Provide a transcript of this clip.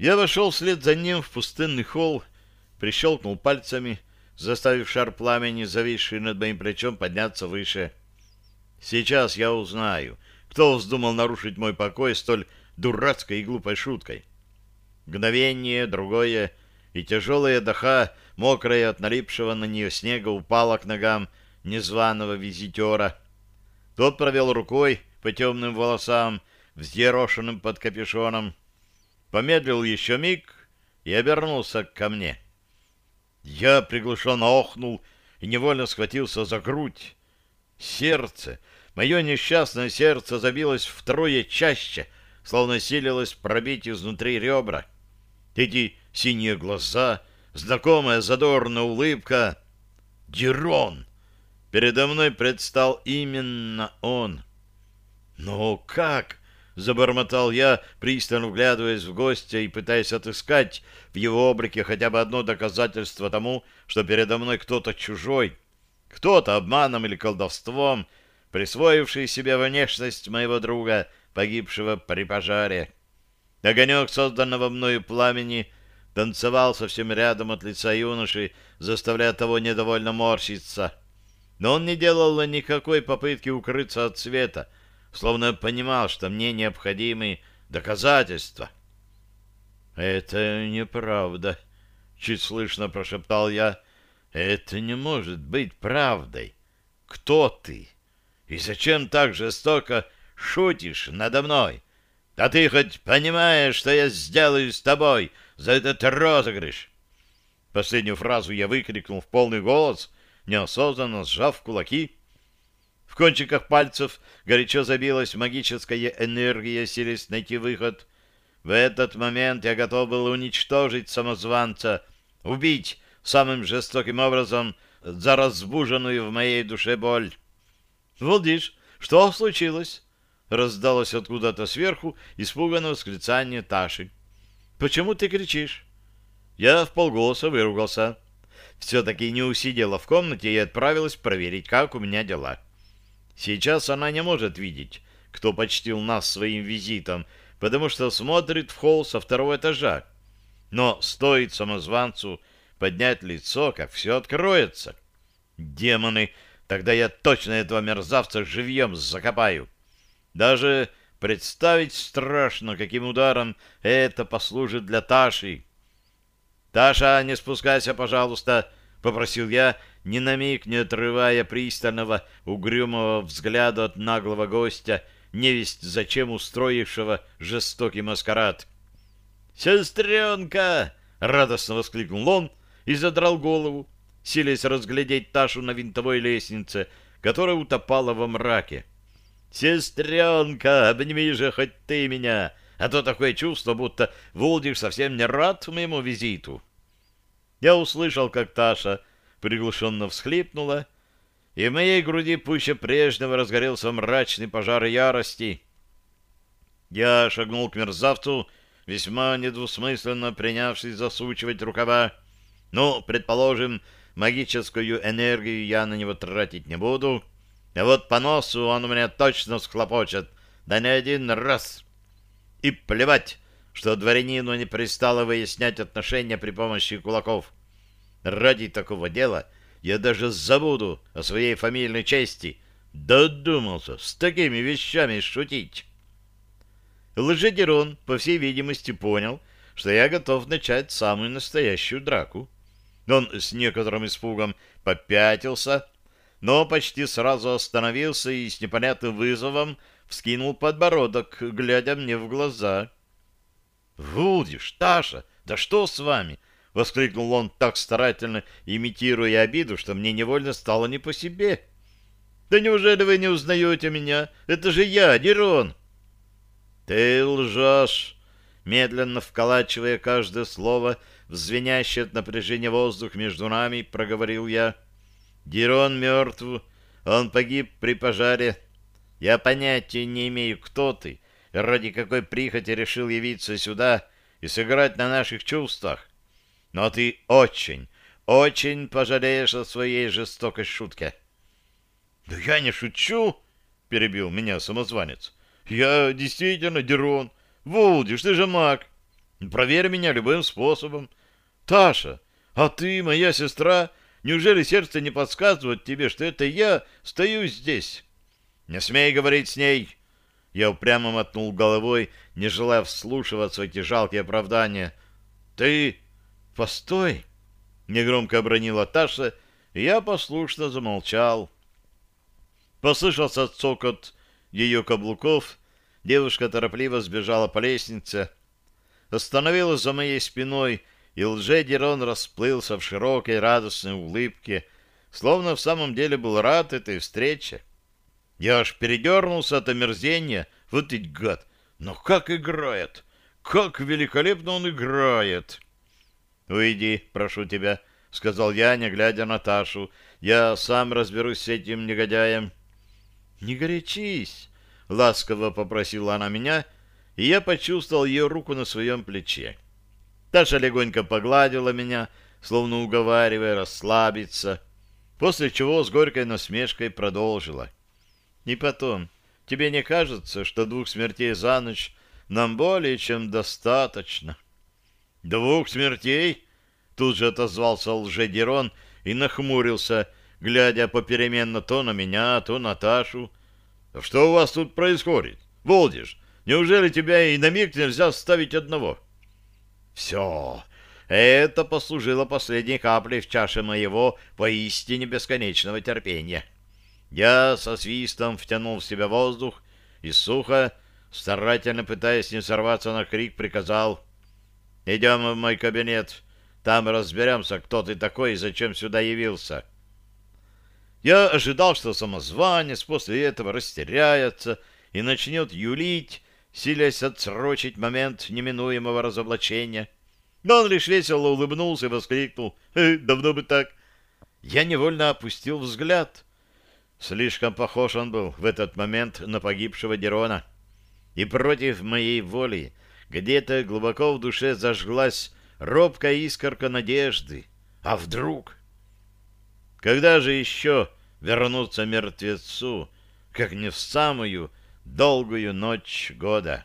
Я вошел вслед за ним в пустынный холл, прищелкнул пальцами, заставив шар пламени, зависший над моим плечом, подняться выше. Сейчас я узнаю, кто вздумал нарушить мой покой столь дурацкой и глупой шуткой. Мгновение, другое, и тяжелая даха, мокрая от налипшего на нее снега, упала к ногам незваного визитера. Тот провел рукой по темным волосам, взъерошенным под капюшоном, помедлил еще миг и обернулся ко мне. Я приглушенно охнул и невольно схватился за грудь. Сердце, мое несчастное сердце забилось втрое чаще, словно силилось пробить изнутри ребра. Эти синие глаза, знакомая задорная улыбка. Дирон! Передо мной предстал именно он. Но как? Забормотал я, пристально вглядываясь в гостя и пытаясь отыскать в его облике хотя бы одно доказательство тому, что передо мной кто-то чужой, кто-то обманом или колдовством, присвоивший себе внешность моего друга, погибшего при пожаре. Огонек созданного мною пламени танцевал совсем рядом от лица юноши, заставляя того недовольно морщиться. Но он не делал никакой попытки укрыться от света, словно понимал, что мне необходимы доказательства. «Это неправда», — чуть слышно прошептал я. «Это не может быть правдой. Кто ты? И зачем так жестоко шутишь надо мной?» Да ты хоть понимаешь, что я сделаю с тобой за этот розыгрыш? Последнюю фразу я выкрикнул в полный голос, неосознанно сжав кулаки. В кончиках пальцев горячо забилась магическая энергия, силясь найти выход. В этот момент я готов был уничтожить самозванца, убить самым жестоким образом за разбуженную в моей душе боль. Вот что случилось? Раздалось откуда-то сверху испуганное восклицание Таши. «Почему ты кричишь?» Я в полголоса выругался. Все-таки не усидела в комнате и отправилась проверить, как у меня дела. Сейчас она не может видеть, кто почтил нас своим визитом, потому что смотрит в холл со второго этажа. Но стоит самозванцу поднять лицо, как все откроется. Демоны, тогда я точно этого мерзавца живьем закопаю. Даже представить страшно, каким ударом это послужит для Таши. «Таша, не спускайся, пожалуйста», — попросил я, ни на миг не отрывая пристального, угрюмого взгляда от наглого гостя, невесть зачем устроившего жестокий маскарад. «Сестренка!» — радостно воскликнул он и задрал голову, силясь разглядеть Ташу на винтовой лестнице, которая утопала во мраке. «Сестренка, обними же хоть ты меня, а то такое чувство, будто Вулдиш совсем не рад моему визиту». Я услышал, как Таша приглушенно всхлипнула, и в моей груди пуще прежнего разгорелся мрачный пожар ярости. Я шагнул к мерзавцу, весьма недвусмысленно принявшись засучивать рукава. Ну, предположим, магическую энергию я на него тратить не буду — а вот по носу он у меня точно схлопочет, да не один раз. И плевать, что дворянину не пристало выяснять отношения при помощи кулаков. Ради такого дела я даже забуду о своей фамильной чести. Додумался с такими вещами шутить. Лжедерон, по всей видимости, понял, что я готов начать самую настоящую драку. Он с некоторым испугом попятился, но почти сразу остановился и с непонятным вызовом вскинул подбородок, глядя мне в глаза. «Вулдиш, Таша, да что с вами?» — воскликнул он так старательно, имитируя обиду, что мне невольно стало не по себе. «Да неужели вы не узнаете меня? Это же я, Дерон!» «Ты лжешь!» Медленно вколачивая каждое слово в звенящий от напряжения воздух между нами, проговорил я — Дирон мертв, он погиб при пожаре. Я понятия не имею, кто ты, ради какой прихоти решил явиться сюда и сыграть на наших чувствах. Но ты очень, очень пожалеешь о своей жестокой шутке. — Да я не шучу, — перебил меня самозванец. — Я действительно Дирон. Вулдиш, ты же маг. Проверь меня любым способом. Таша, а ты, моя сестра, неужели сердце не подсказывает тебе, что это я стою здесь? Не смей говорить с ней. Я упрямо мотнул головой, не желая вслушиваться в эти жалкие оправдания. Ты... Постой! Негромко обронила Таша, и я послушно замолчал. Послышался цокот ее каблуков, девушка торопливо сбежала по лестнице, остановилась за моей спиной, и лже-Дерон расплылся в широкой радостной улыбке, словно в самом деле был рад этой встрече. Я аж передернулся от омерзения, вот ведь гад, но как играет, как великолепно он играет. «Уйди, прошу тебя», — сказал я, не глядя на Ташу, — «я сам разберусь с этим негодяем». «Не горячись!» — ласково попросила она меня, и я почувствовал ее руку на своем плече. Таша легонько погладила меня, словно уговаривая расслабиться, после чего с горькой насмешкой продолжила. «И потом, тебе не кажется, что двух смертей за ночь нам более чем достаточно?» «Двух смертей?» Тут же отозвался лжедерон и нахмурился, глядя попеременно то на меня, то на Ташу. «Что у вас тут происходит? Волдиш, неужели тебя и на миг нельзя ставить одного?» «Все, это послужило последней каплей в чаше моего поистине бесконечного терпения». Я со свистом втянул в себя воздух и сухо, старательно пытаясь не сорваться на крик, приказал «Идем в мой кабинет». Там разберемся, кто ты такой и зачем сюда явился. Я ожидал, что самозванец после этого растеряется и начнет юлить, силясь отсрочить момент неминуемого разоблачения. Но он лишь весело улыбнулся и воскликнул. «Э, «Давно бы так!» Я невольно опустил взгляд. Слишком похож он был в этот момент на погибшего Дерона. И против моей воли где-то глубоко в душе зажглась робкая искорка надежды. А вдруг? Когда же еще вернуться мертвецу, как не в самую долгую ночь года?